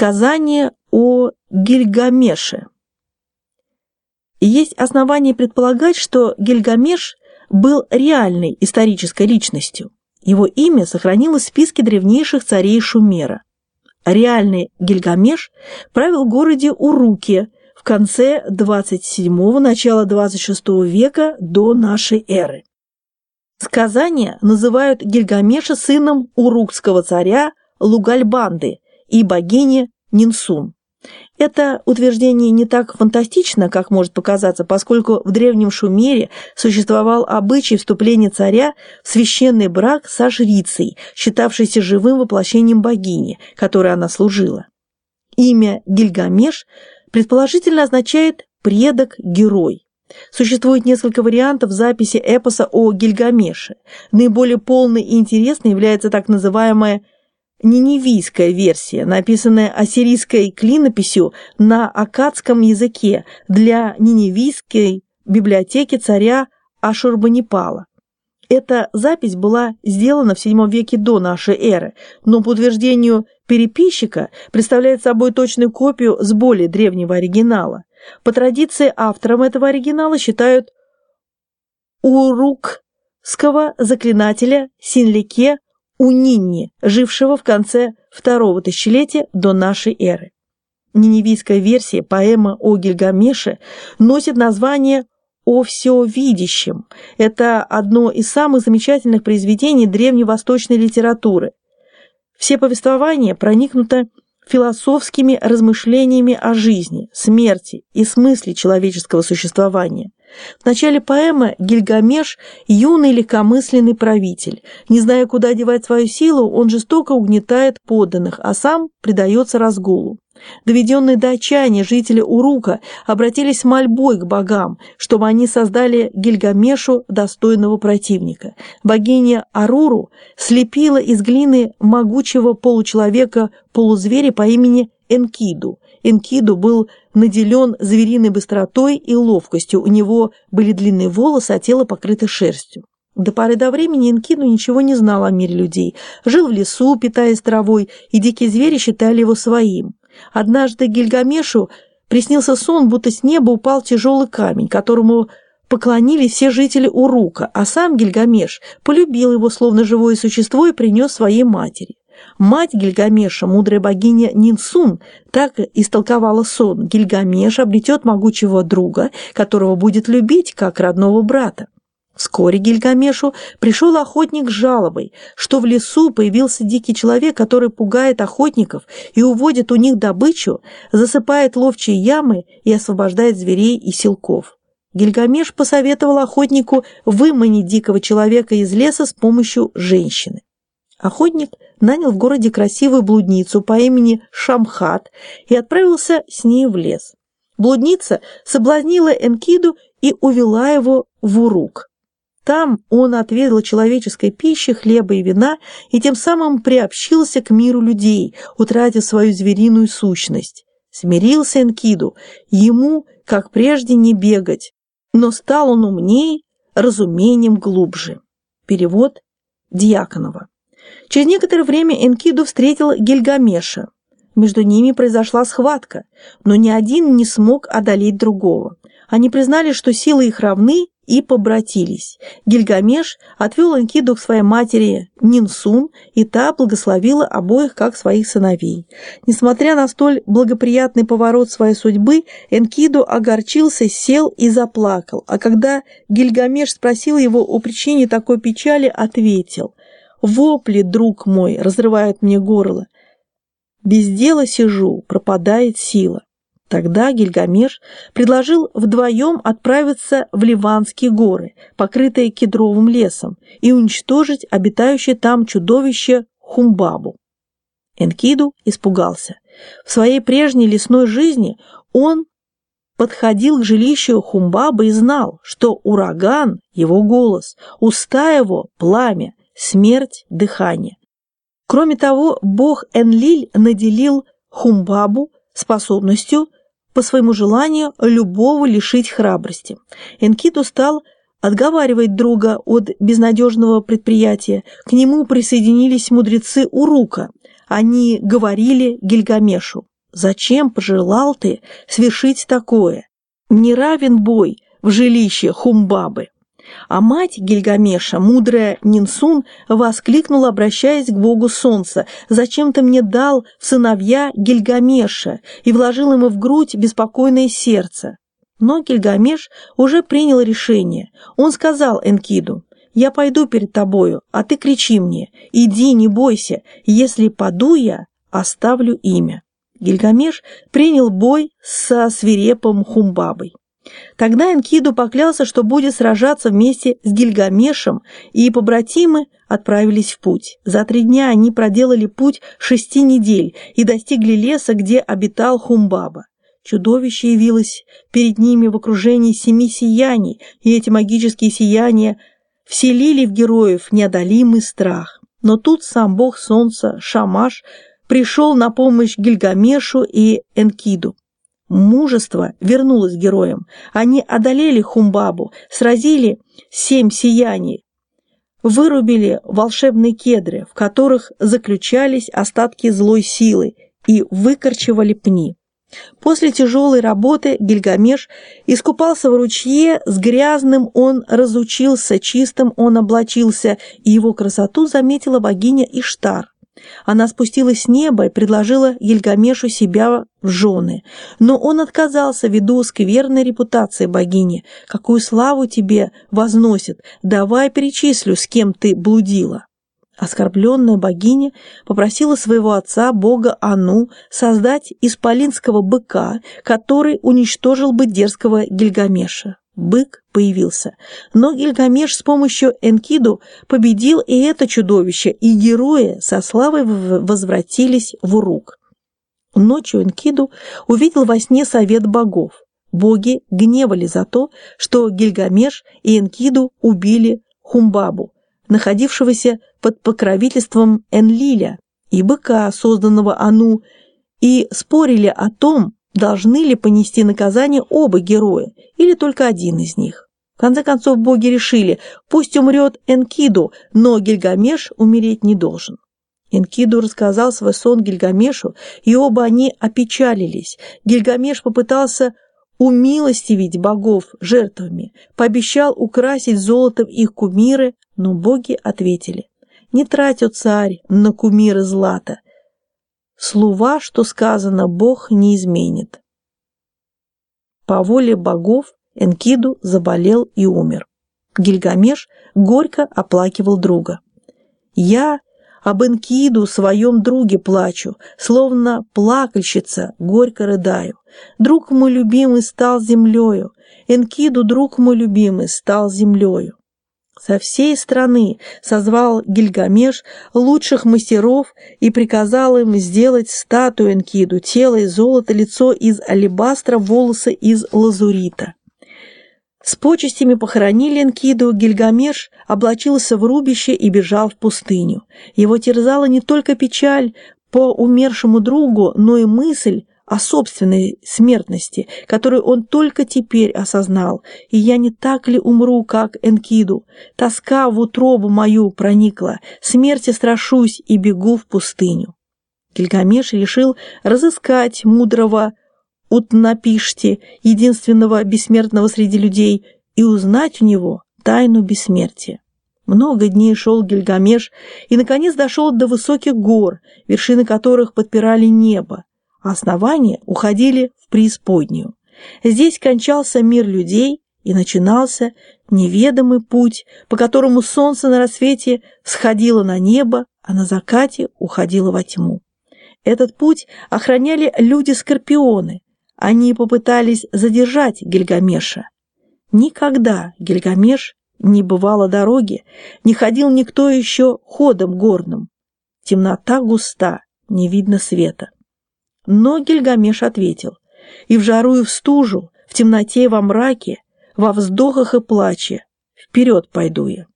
Сказание о Гильгамеше. Есть основания предполагать, что Гильгамеш был реальной исторической личностью. Его имя сохранилось в списке древнейших царей Шумера. Реальный Гильгамеш правил в городе Уруке в конце 27-го, начала 26 века до нашей эры. Сказания называют Гильгамеша сыном урукского царя Лугальбанды и богини Нинсун. Это утверждение не так фантастично, как может показаться, поскольку в древнем Шумере существовал обычай вступления царя в священный брак со жрицей, считавшейся живым воплощением богини, которой она служила. Имя Гильгамеш предположительно означает «предок-герой». Существует несколько вариантов записи эпоса о Гильгамеше. Наиболее полной и интересной является так называемая ниневийская версия, написанная ассирийской клинописью на акадском языке для ниневийской библиотеки царя Ашурбанипала. Эта запись была сделана в VII веке до нашей эры, но по утверждению переписчика представляет собой точную копию с более древнего оригинала. По традиции автором этого оригинала считают урукского заклинателя Синлике у Нинни, жившего в конце второго тысячелетия до нашей эры. Ниневийская версия поэмы о Гильгамеше носит название «О всеовидящем». Это одно из самых замечательных произведений древневосточной литературы. Все повествования проникнуты философскими размышлениями о жизни, смерти и смысле человеческого существования. В начале поэмы Гильгамеш – юный легкомысленный правитель. Не зная, куда девать свою силу, он жестоко угнетает подданных, а сам предается разгулу. Доведенные до отчаяния жители Урука обратились мольбой к богам, чтобы они создали Гильгамешу достойного противника. Богиня Аруру слепила из глины могучего получеловека-полузверя по имени Энкиду. Энкиду был наделен звериной быстротой и ловкостью, у него были длинные волосы, а тело покрыто шерстью. До поры до времени Энкиду ничего не знал о мире людей. Жил в лесу, питаясь травой, и дикие звери считали его своим. Однажды Гильгамешу приснился сон, будто с неба упал тяжелый камень, которому поклонились все жители Урука, а сам Гильгамеш полюбил его словно живое существо и принес своей матери. Мать Гильгамеша, мудрая богиня Нинсун, так истолковала сон. Гильгамеш обретет могучего друга, которого будет любить, как родного брата. Вскоре Гильгамешу пришел охотник с жалобой, что в лесу появился дикий человек, который пугает охотников и уводит у них добычу, засыпает ловчие ямы и освобождает зверей и силков. Гильгамеш посоветовал охотнику выманить дикого человека из леса с помощью женщины. Охотник нанял в городе красивую блудницу по имени Шамхат и отправился с ней в лес. Блудница соблазнила Энкиду и увела его в Урук. Там он отведал человеческой пищи, хлеба и вина, и тем самым приобщился к миру людей, утратив свою звериную сущность. Смирился Энкиду, ему, как прежде, не бегать, но стал он умней, разумением глубже. Перевод Дьяконова. Через некоторое время Энкиду встретил Гильгамеша. Между ними произошла схватка, но ни один не смог одолеть другого. Они признали, что силы их равны, и побратились. Гильгамеш отвел Энкиду к своей матери Нинсун, и та благословила обоих как своих сыновей. Несмотря на столь благоприятный поворот своей судьбы, Энкиду огорчился, сел и заплакал, а когда Гильгамеш спросил его о причине такой печали, ответил «Вопли, друг мой, разрывают мне горло. Без дела сижу, пропадает сила». Тогда Гильгамеш предложил вдвоем отправиться в Ливанские горы, покрытые кедровым лесом, и уничтожить обитающее там чудовище Хумбабу. Энкиду испугался. В своей прежней лесной жизни он подходил к жилищу Хумбаба и знал, что ураган – его голос, уста его – пламя, смерть – дыхание. Кроме того, бог Энлиль наделил Хумбабу способностью – по своему желанию любого лишить храбрости. Энкиду стал отговаривать друга от безнадежного предприятия. К нему присоединились мудрецы Урука. Они говорили Гильгамешу. зачем пожелал ты свершить такое? Не равен бой в жилище Хумбабы. А мать Гильгамеша, мудрая Нинсун, воскликнула, обращаясь к богу солнца, «Зачем ты мне дал сыновья Гильгамеша и вложил ему в грудь беспокойное сердце?» Но Гильгамеш уже принял решение. Он сказал Энкиду, «Я пойду перед тобою, а ты кричи мне, иди, не бойся, если паду я, оставлю имя». Гильгамеш принял бой со свирепым Хумбабой. Тогда Энкиду поклялся, что будет сражаться вместе с Гильгамешем, и побратимы отправились в путь. За три дня они проделали путь шести недель и достигли леса, где обитал Хумбаба. Чудовище явилось перед ними в окружении семи сияний, и эти магические сияния вселили в героев неодолимый страх. Но тут сам бог солнца, Шамаш, пришел на помощь Гильгамешу и Энкиду. Мужество вернулось героям. Они одолели Хумбабу, сразили семь сияний, вырубили волшебные кедры, в которых заключались остатки злой силы, и выкорчевали пни. После тяжелой работы Гильгамеш искупался в ручье, с грязным он разучился, чистым он облачился, и его красоту заметила богиня Иштар. Она спустилась с неба и предложила Гильгамешу себя в жены, но он отказался ввиду скверной репутации богини. «Какую славу тебе возносит? Давай перечислю, с кем ты блудила». Оскорбленная богиня попросила своего отца, бога Ану, создать исполинского быка, который уничтожил бы дерзкого Гильгамеша. Бык появился, но Гильгамеш с помощью Энкиду победил и это чудовище, и герои со славой возвратились в Урук. Ночью Энкиду увидел во сне совет богов. Боги гневали за то, что Гильгамеш и Энкиду убили Хумбабу, находившегося под покровительством Энлиля и быка, созданного Ану, и спорили о том, должны ли понести наказание оба героя или только один из них. В конце концов, боги решили, пусть умрет Энкиду, но Гильгамеш умереть не должен. Энкиду рассказал свой сон Гильгамешу, и оба они опечалились. Гильгамеш попытался умилостивить богов жертвами, пообещал украсить золотом их кумиры, но боги ответили, «Не трать, царь, на кумиры злата. Слова, что сказано, Бог не изменит». По воле богов Энкиду заболел и умер. Гильгамеш горько оплакивал друга. «Я об Энкиду, своем друге, плачу, словно плакальщица, горько рыдаю. Друг мой любимый стал землею, Энкиду, друг мой любимый, стал землею. Со всей страны созвал Гильгамеш лучших мастеров и приказал им сделать статую Энкиду, тело из золота, лицо из алебастра, волосы из лазурита. С почестями похоронили Энкиду, Гильгамеш облачился в рубище и бежал в пустыню. Его терзала не только печаль по умершему другу, но и мысль о собственной смертности, которую он только теперь осознал. И я не так ли умру, как Энкиду? Тоска в утробу мою проникла, смерти страшусь и бегу в пустыню. Гильгамеш решил разыскать мудрого Утнапишти, единственного бессмертного среди людей, и узнать у него тайну бессмертия. Много дней шел Гильгамеш и, наконец, дошел до высоких гор, вершины которых подпирали небо, основания уходили в преисподнюю. Здесь кончался мир людей и начинался неведомый путь, по которому солнце на рассвете сходило на небо, а на закате уходило во тьму. Этот путь охраняли люди-скорпионы, они попытались задержать Гильгамеша. Никогда Гильгамеш не бывало дороги, не ходил никто еще ходом горным. Темнота густа, не видно света. Но Гильгамеш ответил, и в жару и в стужу, в темноте и во мраке, во вздохах и плаче, вперед пойду я.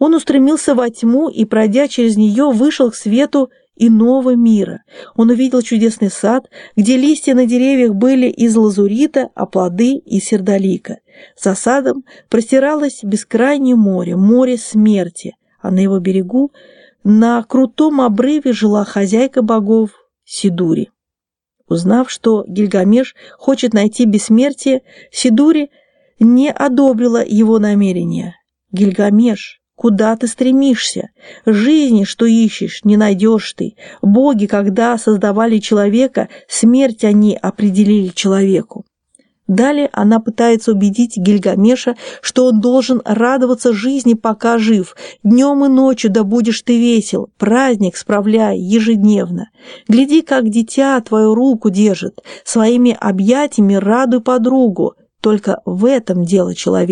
Он устремился во тьму и, пройдя через нее, вышел к свету иного мира. Он увидел чудесный сад, где листья на деревьях были из лазурита, а плоды – из сердолика. За садом простиралось бескрайнее море, море смерти, а на его берегу на крутом обрыве жила хозяйка богов Сидури. Узнав, что Гильгамеш хочет найти бессмертие, Сидури не одобрила его намерения. «Гильгамеш, куда ты стремишься? Жизни, что ищешь, не найдешь ты. Боги, когда создавали человека, смерть они определили человеку. Далее она пытается убедить Гильгамеша, что он должен радоваться жизни, пока жив. Днем и ночью да будешь ты весел, праздник справляй ежедневно. Гляди, как дитя твою руку держит, своими объятиями радуй подругу. Только в этом дело человек.